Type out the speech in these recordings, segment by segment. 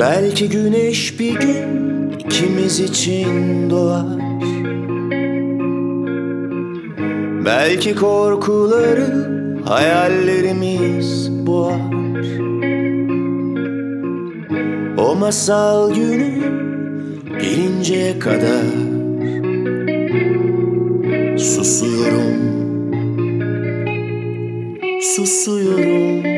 Belki güneş bir gün ikimiz için doğar. Belki korkuları hayallerimiz boğar. O masal günü gelinceye kadar Susuyorum. Susuyorum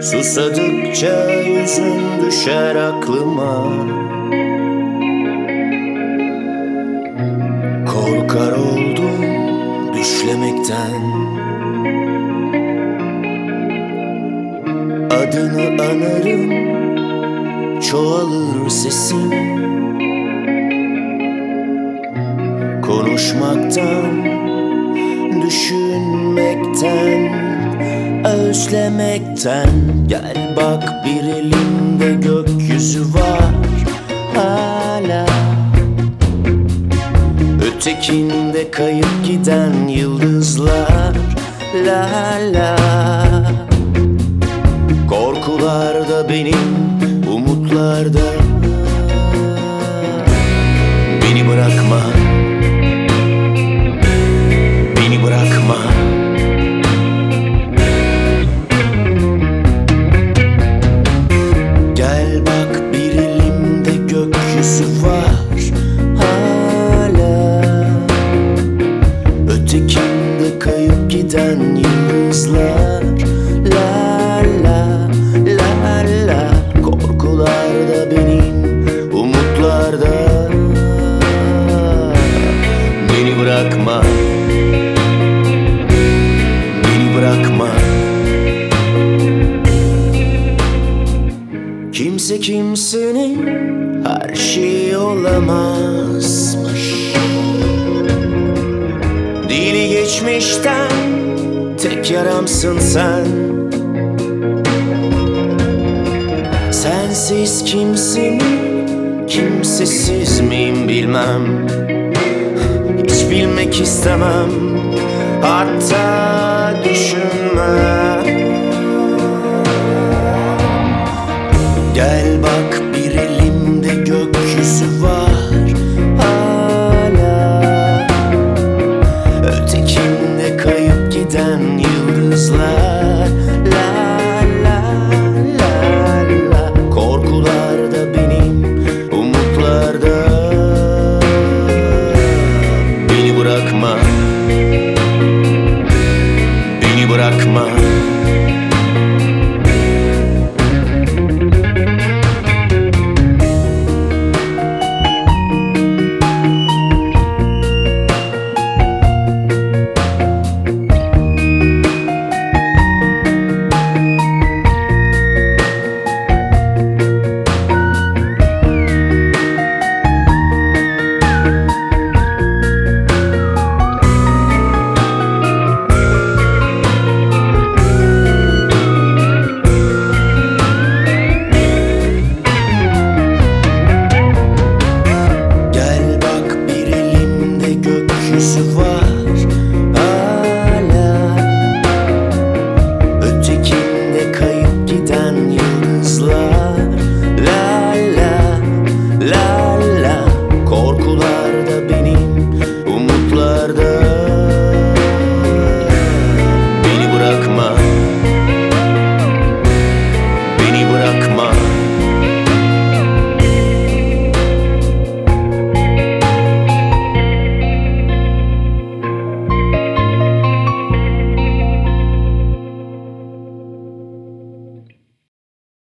Susadıkça yüzün düşer aklıma. Korkar oldum düşlemekten. Adını anarım çoğalır sesim. Konuşmaktan, düşünmekten özlemekten Gel bak bir elimde gökyüzü var hala. Ötekinde kayıp giden yıldızlar La la. Korkular da benim umutlar Kimse kimsenin her şeyi olamazmış. Dili geçmişten tek yaramsın sen. Sensiz kimsin kimsesiz miyim bilmem. Hiç bilmek istemem hatta düşünmem Gel bak